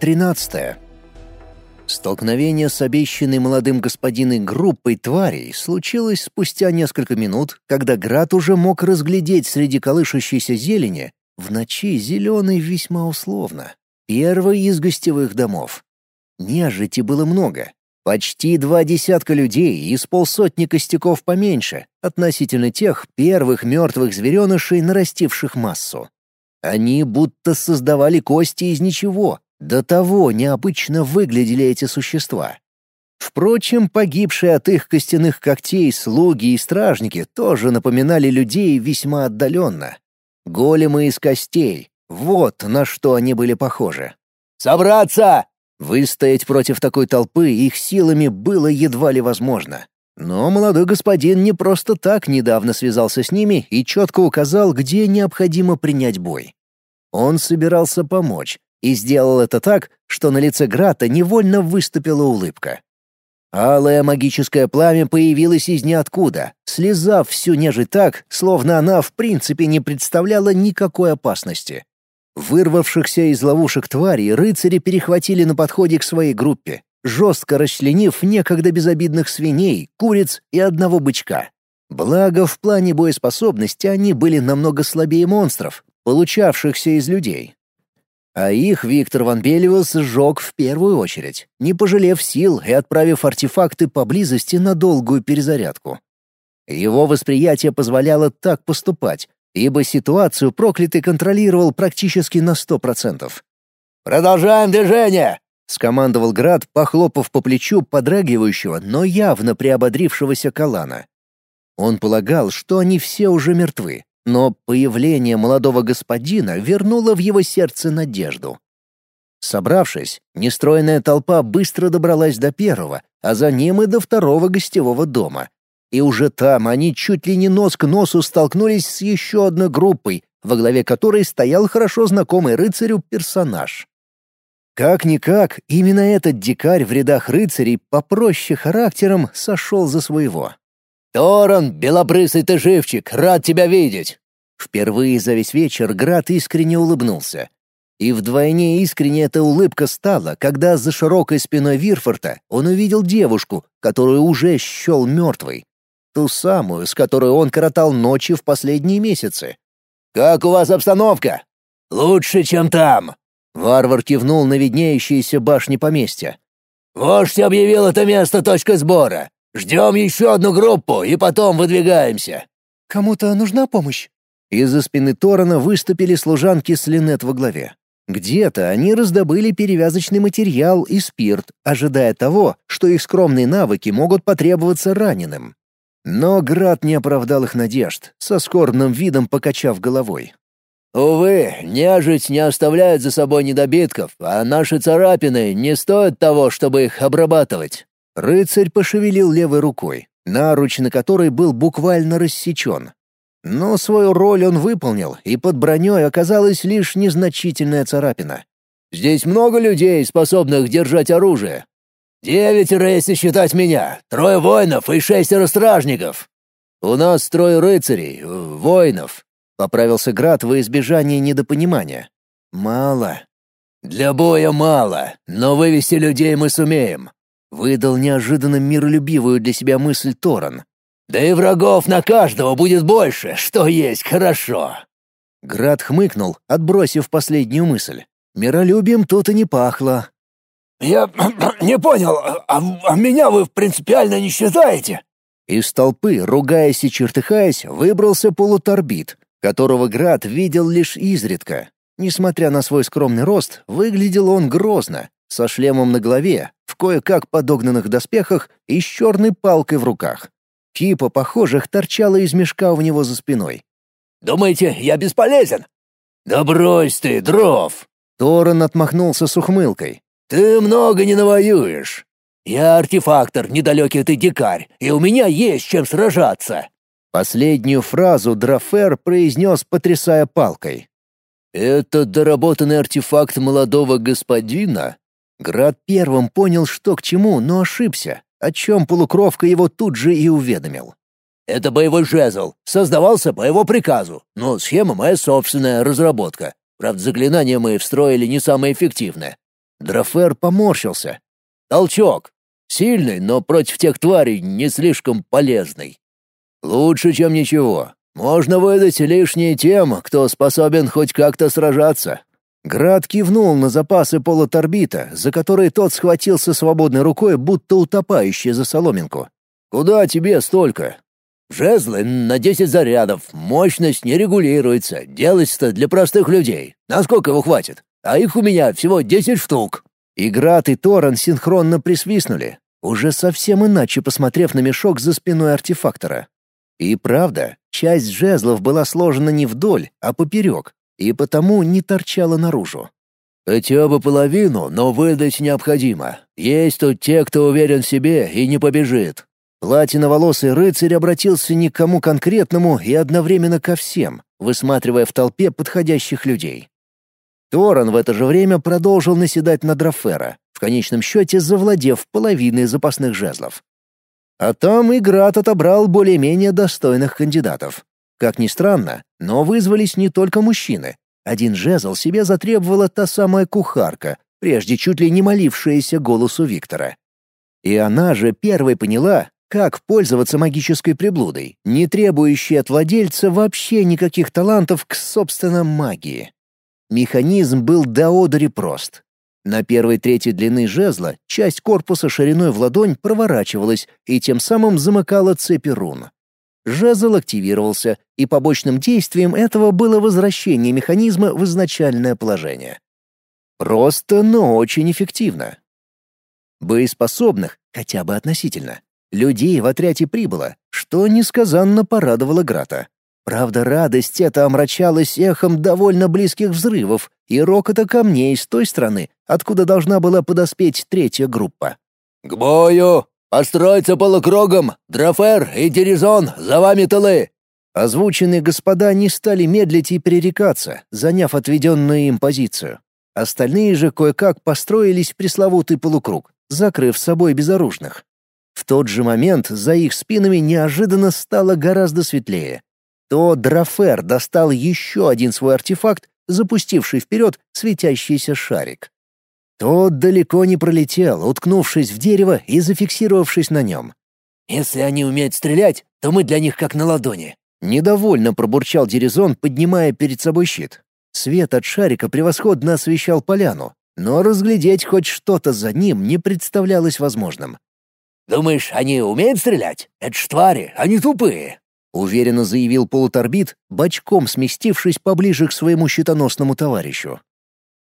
Глава 13. Столкновение с обещанной молодым господиной группой тварей случилось спустя несколько минут, когда Град уже мог разглядеть среди колышущейся зелени в ночи зеленый весьма условно. Первый из гостевых домов. Нежити было много. Почти два десятка людей и с полсотни костяков поменьше, относительно тех первых мертвых зверенышей, нарастивших массу. Они будто создавали кости из ничего. До того необычно выглядели эти существа. Впрочем, погибшие от их костяных когтей слуги и стражники тоже напоминали людей весьма отдаленно. Големы из костей — вот на что они были похожи. «Собраться!» Выстоять против такой толпы их силами было едва ли возможно. Но молодой господин не просто так недавно связался с ними и четко указал, где необходимо принять бой. Он собирался помочь и сделал это так, что на лице Грата невольно выступила улыбка. Алое магическое пламя появилось из ниоткуда, слезав всю нежить так, словно она в принципе не представляла никакой опасности. Вырвавшихся из ловушек тварей рыцари перехватили на подходе к своей группе, жестко расчленив некогда безобидных свиней, куриц и одного бычка. Благо, в плане боеспособности они были намного слабее монстров, получавшихся из людей. А их Виктор Ван Белевилс сжег в первую очередь, не пожалев сил и отправив артефакты поблизости на долгую перезарядку. Его восприятие позволяло так поступать, ибо ситуацию проклятый контролировал практически на сто процентов. «Продолжаем движение!» — скомандовал Град, похлопав по плечу подрагивающего, но явно приободрившегося Калана. Он полагал, что они все уже мертвы, но появление молодого господина вернуло в его сердце надежду. Собравшись, нестроенная толпа быстро добралась до первого, а за ним и до второго гостевого дома. И уже там они чуть ли не нос к носу столкнулись с еще одной группой, во главе которой стоял хорошо знакомый рыцарю персонаж. Как-никак, именно этот дикарь в рядах рыцарей попроще характером сошел за своего. «Торан, белобрысый ты живчик, рад тебя видеть!» Впервые за весь вечер Град искренне улыбнулся. И вдвойне искренне эта улыбка стала, когда за широкой спиной Вирфорта он увидел девушку, которую уже счел мертвой. Ту самую, с которой он коротал ночи в последние месяцы. «Как у вас обстановка?» «Лучше, чем там», Варвар кивнул на виднеющиеся башни поместья. «Вождь объявил это место точкой сбора. Ждем еще одну группу и потом выдвигаемся». «Кому-то нужна помощь?» Из-за спины Торана выступили служанки с Линет во главе. Где-то они раздобыли перевязочный материал и спирт, ожидая того, что их скромные навыки могут потребоваться раненым. Но Град не оправдал их надежд, со скорбным видом покачав головой. Увы, нежить не оставляет за собой недобитков, а наши царапины не стоят того, чтобы их обрабатывать. Рыцарь пошевелил левой рукой, наруч на которой был буквально рассечен. Но свою роль он выполнил, и под броней оказалась лишь незначительная царапина. «Здесь много людей, способных держать оружие». «Девятеро, если считать меня, трое воинов и шестеро стражников». «У нас трое рыцарей, воинов, Поправился Град во избежание недопонимания. «Мало». «Для боя мало, но вывести людей мы сумеем», — выдал неожиданно миролюбивую для себя мысль Торан. «Да и врагов на каждого будет больше, что есть хорошо». Град хмыкнул, отбросив последнюю мысль. Миролюбием тут и не пахло. «Я не понял, а, а меня вы принципиально не считаете?» Из толпы, ругаясь и чертыхаясь, выбрался полуторбит, которого Град видел лишь изредка. Несмотря на свой скромный рост, выглядел он грозно, со шлемом на голове, в кое-как подогнанных доспехах и с черной палкой в руках. Кипа похожих торчала из мешка у него за спиной. «Думаете, я бесполезен?» «Да брось ты, дров!» Торрен отмахнулся с ухмылкой. «Ты много не навоюешь. Я артефактор, недалекий ты дикарь, и у меня есть чем сражаться. Последнюю фразу Драфер произнес, потрясая палкой. «Это доработанный артефакт молодого господина?» Град первым понял, что к чему, но ошибся, о чем полукровка его тут же и уведомил. «Это боевой жезл. Создавался по его приказу, но схема моя собственная разработка. Правда, заклинания мы встроили не самое эффективное. Драфер поморщился. Толчок. Сильный, но против тех тварей не слишком полезный. Лучше, чем ничего. Можно выдать лишнее тем, кто способен хоть как-то сражаться. Град кивнул на запасы полуторбита, за которые тот схватился свободной рукой, будто утопающий за соломинку. «Куда тебе столько?» «Жезлы на десять зарядов, мощность не регулируется, делается для простых людей. Насколько его хватит? А их у меня всего десять штук». И Град и Торан синхронно присвистнули, уже совсем иначе посмотрев на мешок за спиной артефактора. И правда, часть жезлов была сложена не вдоль, а поперек, и потому не торчала наружу. «Хотя бы половину, но выдать необходимо. Есть тут те, кто уверен в себе и не побежит». Платиноволосый рыцарь обратился не к кому конкретному и одновременно ко всем, высматривая в толпе подходящих людей. Торан в это же время продолжил наседать на Драфера, в конечном счете завладев половиной запасных жезлов. А там и Град отобрал более-менее достойных кандидатов. Как ни странно, но вызвались не только мужчины. Один жезл себе затребовала та самая кухарка, прежде чуть ли не молившаяся голосу Виктора. И она же первой поняла, как пользоваться магической приблудой, не требующей от владельца вообще никаких талантов к собственной магии. Механизм был до одури прост. На первой трети длины жезла часть корпуса шириной в ладонь проворачивалась и тем самым замыкала цепи рун. Жезл активировался, и побочным действием этого было возвращение механизма в изначальное положение. Просто, но очень эффективно. Боеспособных, хотя бы относительно, людей в отряде прибыло, что несказанно порадовало Грата. Правда, радость эта омрачалась эхом довольно близких взрывов и рокота камней с той стороны, откуда должна была подоспеть третья группа. «К бою! Построиться полукругом! Драфер и Деризон, за вами тылы!» Озвученные господа не стали медлить и перерекаться, заняв отведенную им позицию. Остальные же кое-как построились в пресловутый полукруг, закрыв собой безоружных. В тот же момент за их спинами неожиданно стало гораздо светлее. То Драфер достал еще один свой артефакт, запустивший вперед светящийся шарик. Тот далеко не пролетел, уткнувшись в дерево и зафиксировавшись на нем. «Если они умеют стрелять, то мы для них как на ладони», Недовольно пробурчал Дерезон, поднимая перед собой щит. Свет от шарика превосходно освещал поляну, но разглядеть хоть что-то за ним не представлялось возможным. «Думаешь, они умеют стрелять? Это ж твари, они тупые!» — уверенно заявил полуторбит, бочком сместившись поближе к своему щитоносному товарищу.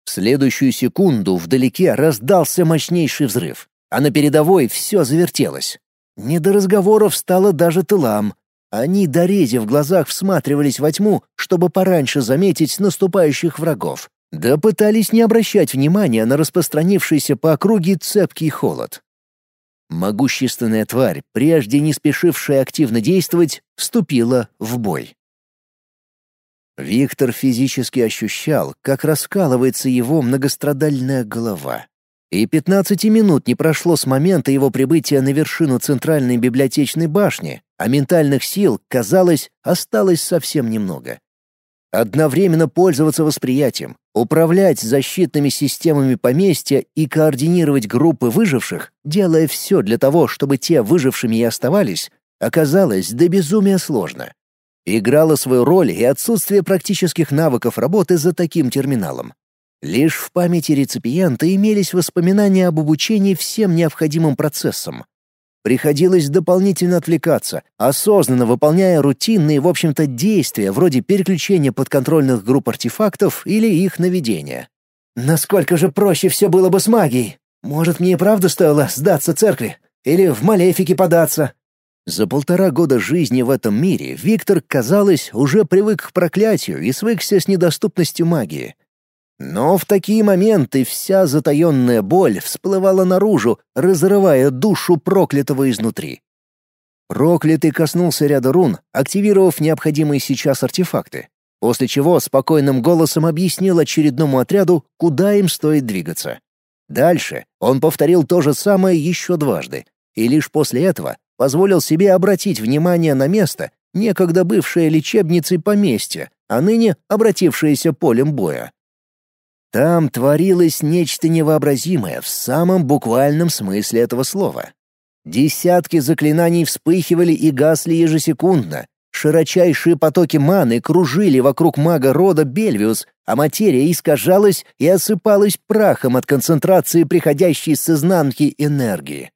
В следующую секунду вдалеке раздался мощнейший взрыв, а на передовой все завертелось. Не до разговоров стало даже тылам, они, дорези в глазах, всматривались во тьму, чтобы пораньше заметить наступающих врагов. Да пытались не обращать внимания на распространившийся по округе цепкий холод. Могущественная тварь, прежде не спешившая активно действовать, вступила в бой. Виктор физически ощущал, как раскалывается его многострадальная голова. И пятнадцати минут не прошло с момента его прибытия на вершину центральной библиотечной башни, а ментальных сил, казалось, осталось совсем немного. Одновременно пользоваться восприятием, управлять защитными системами поместья и координировать группы выживших, делая все для того, чтобы те выжившими и оставались, оказалось до безумия сложно. Играло свою роль и отсутствие практических навыков работы за таким терминалом. Лишь в памяти реципиента имелись воспоминания об обучении всем необходимым процессам. Приходилось дополнительно отвлекаться, осознанно выполняя рутинные, в общем-то, действия вроде переключения подконтрольных групп артефактов или их наведения. Насколько же проще все было бы с магией? Может, мне и правда стоило сдаться церкви? Или в Малефике податься? За полтора года жизни в этом мире Виктор, казалось, уже привык к проклятию и свыкся с недоступностью магии. Но в такие моменты вся затаенная боль всплывала наружу, разрывая душу проклятого изнутри. Проклятый коснулся ряда рун, активировав необходимые сейчас артефакты, после чего спокойным голосом объяснил очередному отряду, куда им стоит двигаться. Дальше он повторил то же самое еще дважды, и лишь после этого позволил себе обратить внимание на место, некогда бывшее лечебницей поместья, а ныне обратившееся полем боя. Там творилось нечто невообразимое в самом буквальном смысле этого слова. Десятки заклинаний вспыхивали и гасли ежесекундно. Широчайшие потоки маны кружили вокруг мага рода Бельвиус, а материя искажалась и осыпалась прахом от концентрации приходящей с изнанки энергии.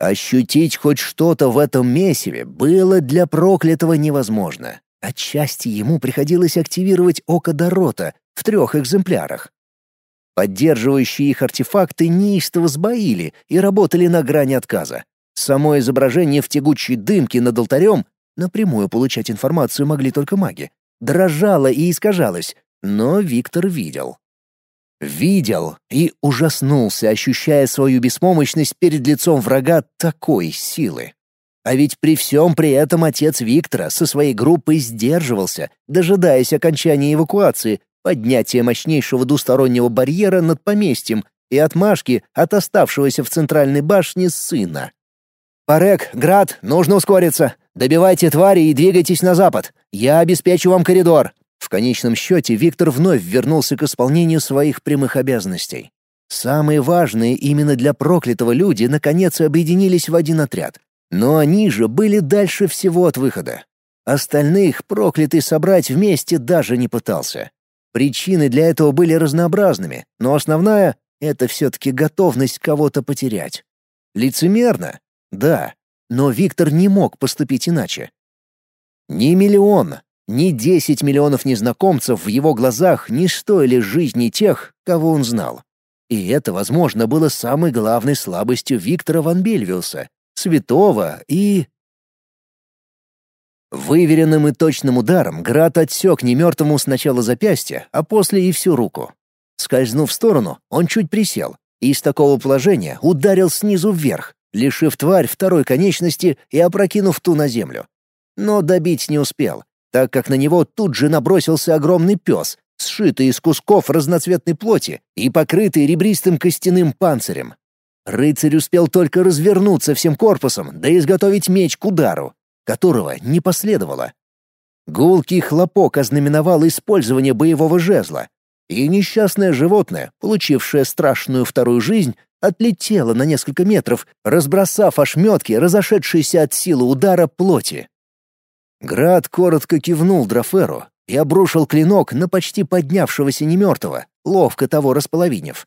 Ощутить хоть что-то в этом месиве было для проклятого невозможно. Отчасти ему приходилось активировать око Дорота в трех экземплярах. Поддерживающие их артефакты неистово сбоили и работали на грани отказа. Само изображение в тягучей дымке над алтарем напрямую получать информацию могли только маги. Дрожало и искажалось, но Виктор видел. Видел и ужаснулся, ощущая свою беспомощность перед лицом врага такой силы. А ведь при всем при этом отец Виктора со своей группой сдерживался, дожидаясь окончания эвакуации, поднятия мощнейшего двустороннего барьера над поместьем и отмашки от оставшегося в центральной башне сына. «Парек, Град, нужно ускориться. Добивайте твари и двигайтесь на запад. Я обеспечу вам коридор. В конечном счете Виктор вновь вернулся к исполнению своих прямых обязанностей. Самые важные именно для проклятого люди наконец объединились в один отряд. Но они же были дальше всего от выхода. Остальных проклятый собрать вместе даже не пытался. Причины для этого были разнообразными, но основная — это все-таки готовность кого-то потерять. Лицемерно? Да, но Виктор не мог поступить иначе. Не миллион, ни десять миллионов незнакомцев в его глазах не стоили жизни тех, кого он знал. И это, возможно, было самой главной слабостью Виктора Ван Бельвиуса, святого и... Выверенным и точным ударом Град отсек немертвому сначала запястье, а после и всю руку. Скользнув в сторону, он чуть присел, и из такого положения ударил снизу вверх, лишив тварь второй конечности и опрокинув ту на землю. Но добить не успел, так как на него тут же набросился огромный пес, сшитый из кусков разноцветной плоти и покрытый ребристым костяным панцирем. Рыцарь успел только развернуться всем корпусом, да изготовить меч к удару, которого не последовало. Гулкий хлопок ознаменовал использование боевого жезла, и несчастное животное, получившее страшную вторую жизнь, отлетело на несколько метров, разбросав ошметки, разошедшиеся от силы удара плоти. Град коротко кивнул Драферу и обрушил клинок на почти поднявшегося немертвого, ловко того располовинив.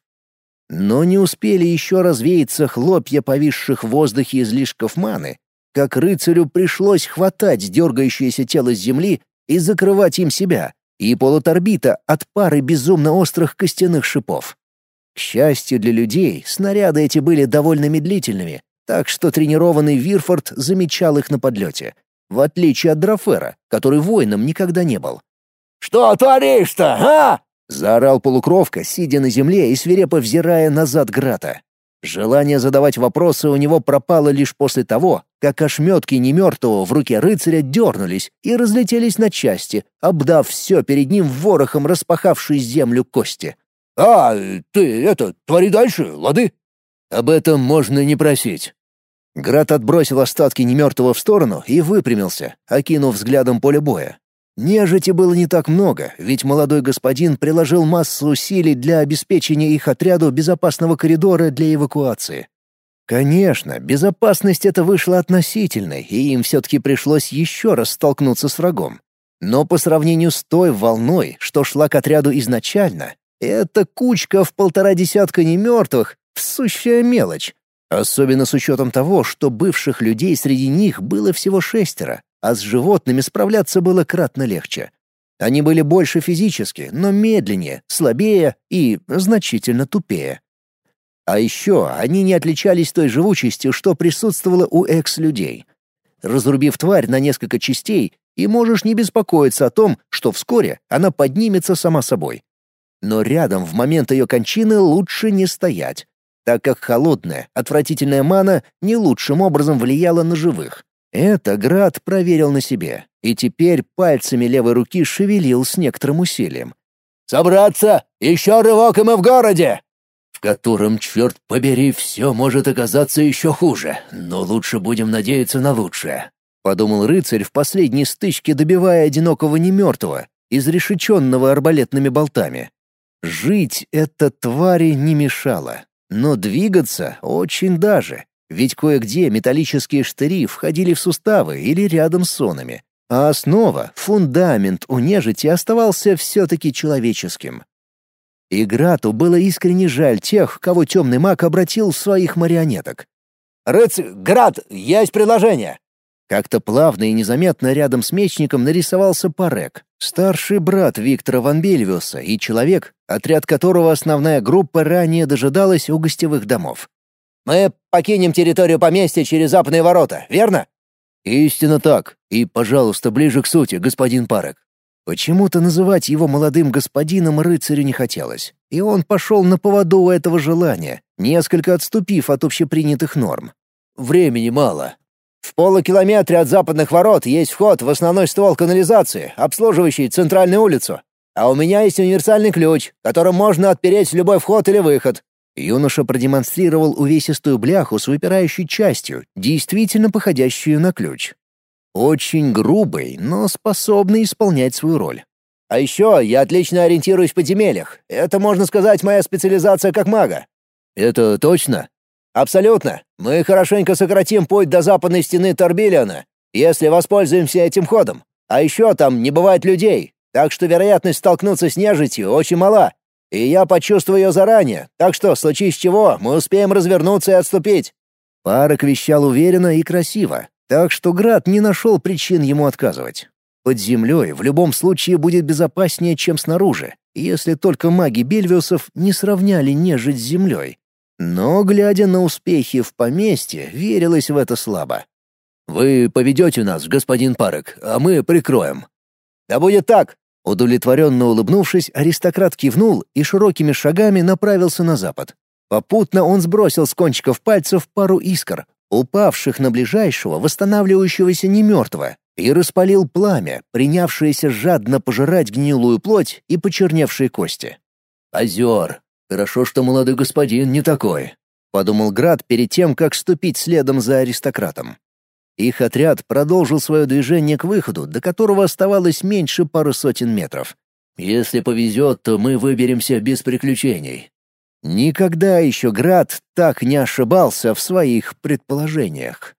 Но не успели еще развеяться хлопья повисших в воздухе излишков маны, как рыцарю пришлось хватать дергающееся тело с земли и закрывать им себя, и полуторбита от пары безумно острых костяных шипов. К счастью для людей, снаряды эти были довольно медлительными, так что тренированный Вирфорд замечал их на подлете — в отличие от Драфера, который воином никогда не был. «Что творишь-то, а?» — заорал полукровка, сидя на земле и свирепо взирая назад Грата. Желание задавать вопросы у него пропало лишь после того, как ошметки немертвого в руке рыцаря дернулись и разлетелись на части, обдав все перед ним ворохом распахавшей землю кости. «А, ты это, твори дальше, лады?» «Об этом можно не просить», Град отбросил остатки немертвого в сторону и выпрямился, окинув взглядом поле боя. Нежити было не так много, ведь молодой господин приложил массу усилий для обеспечения их отряду безопасного коридора для эвакуации. Конечно, безопасность эта вышла относительной, и им все-таки пришлось еще раз столкнуться с врагом. Но по сравнению с той волной, что шла к отряду изначально, эта кучка в полтора десятка немертвых — сущая мелочь. Особенно с учетом того, что бывших людей среди них было всего шестеро, а с животными справляться было кратно легче. Они были больше физически, но медленнее, слабее и значительно тупее. А еще они не отличались той живучестью, что присутствовало у экс-людей. Разрубив тварь на несколько частей, и можешь не беспокоиться о том, что вскоре она поднимется сама собой. Но рядом в момент ее кончины лучше не стоять так как холодная, отвратительная мана не лучшим образом влияла на живых. Это Град проверил на себе, и теперь пальцами левой руки шевелил с некоторым усилием. «Собраться! Еще рывок, и мы в городе!» «В котором, черт побери, все может оказаться еще хуже, но лучше будем надеяться на лучшее», — подумал рыцарь в последней стычке, добивая одинокого немертвого, изрешеченного арбалетными болтами. Жить эта твари не мешало, но двигаться очень даже, ведь кое-где металлические штыри входили в суставы или рядом с сонами, а основа, фундамент у нежити оставался все-таки человеческим. И Грату было искренне жаль тех, кого темный маг обратил в своих марионеток. «Рыц... Град, есть предложение!» Как-то плавно и незаметно рядом с мечником нарисовался Парек, старший брат Виктора Ван Бельвиуса и человек, отряд которого основная группа ранее дожидалась у гостевых домов. «Мы покинем территорию поместья через западные ворота, верно?» «Истинно так. И, пожалуйста, ближе к сути, господин Парек». Почему-то называть его молодым господином рыцарю не хотелось, и он пошел на поводу этого желания, несколько отступив от общепринятых норм. «Времени мало. В полукилометре от западных ворот есть вход в основной ствол канализации, обслуживающий центральную улицу. А у меня есть универсальный ключ, которым можно отпереть любой вход или выход. Юноша продемонстрировал увесистую бляху с выпирающей частью, действительно походящую на ключ. Очень грубый, но способный исполнять свою роль. А еще я отлично ориентируюсь в подземельях. Это, можно сказать, моя специализация как мага. Это точно? Абсолютно. Мы хорошенько сократим путь до западной стены Торбилиана, если воспользуемся этим ходом. А еще там не бывает людей, так что вероятность столкнуться с нежитью очень мала. И я почувствую ее заранее, так что, случись чего, мы успеем развернуться и отступить». Парок вещал уверенно и красиво, так что Град не нашел причин ему отказывать. Под землей в любом случае будет безопаснее, чем снаружи, если только маги Бельвиусов не сравняли нежить с землей. Но, глядя на успехи в поместье, верилось в это слабо. «Вы поведете нас, господин Парок, а мы прикроем». «Да будет так!» Удовлетворенно улыбнувшись, аристократ кивнул и широкими шагами направился на запад. Попутно он сбросил с кончиков пальцев пару искр, упавших на ближайшего, восстанавливающегося немертвого, и распалил пламя, принявшееся жадно пожирать гнилую плоть и почерневшие кости. «Озер! Хорошо, что молодой господин не такой», — подумал Град перед тем, как ступить следом за аристократом. Их отряд продолжил свое движение к выходу, до которого оставалось меньше пары сотен метров. «Если повезет, то мы выберемся без приключений». Никогда еще Град так не ошибался в своих предположениях.